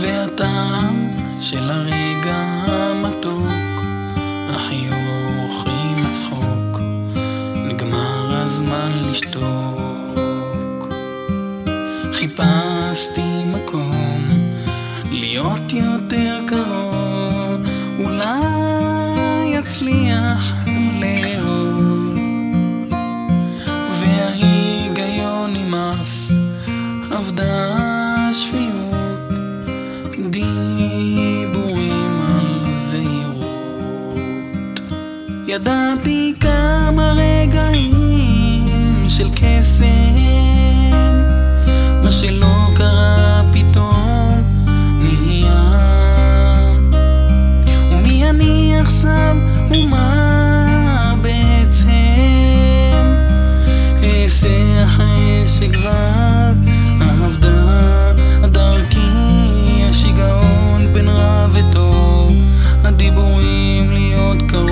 והטעם של הרגע המתוק, החיוך עם הצחוק, נגמר הזמן לשתוק. חיפשתי מקום להיות יותר קרוב, אולי אצליח לאהוב. וההיגיון נמאס, אבדה השפיות, ידעתי כמה רגעים של קסם, מה שלא קרה פתאום נהיה. ומי אני עכשיו ומה בעצם? אעשה אחרי שכבר אבדה דרכי השיגעון בין רע וטוב. הדיבורים להיות קרוב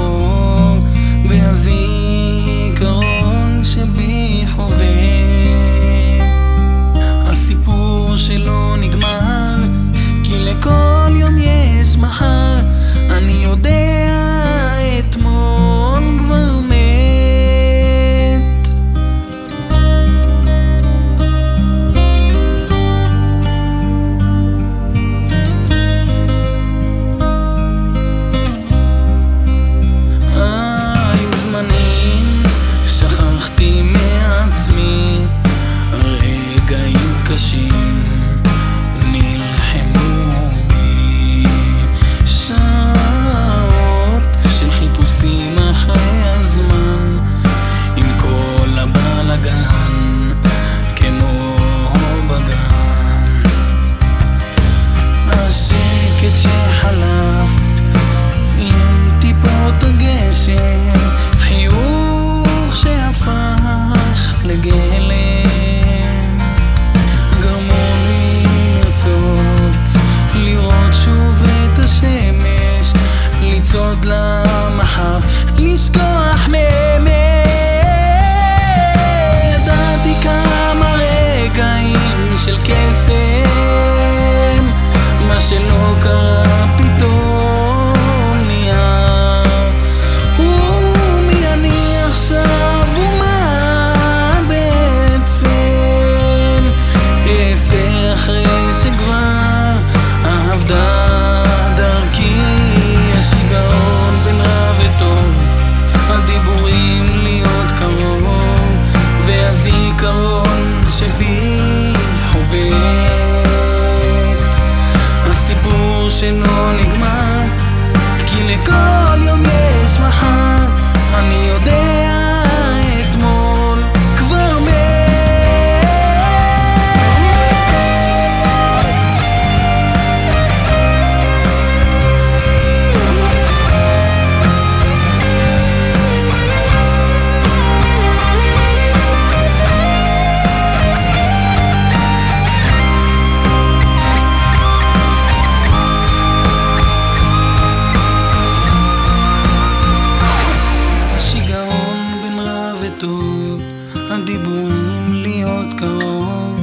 רע וטוב, הדיבורים להיות קרוב,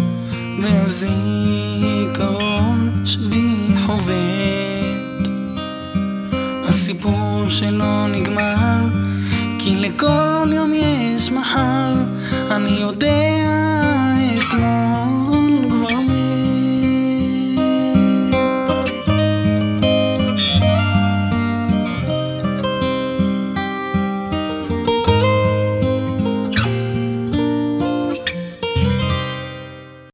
והזיכרון שבי חובט. הסיפור שלא נגמר, כי לכל יום יש מחר, אני יודע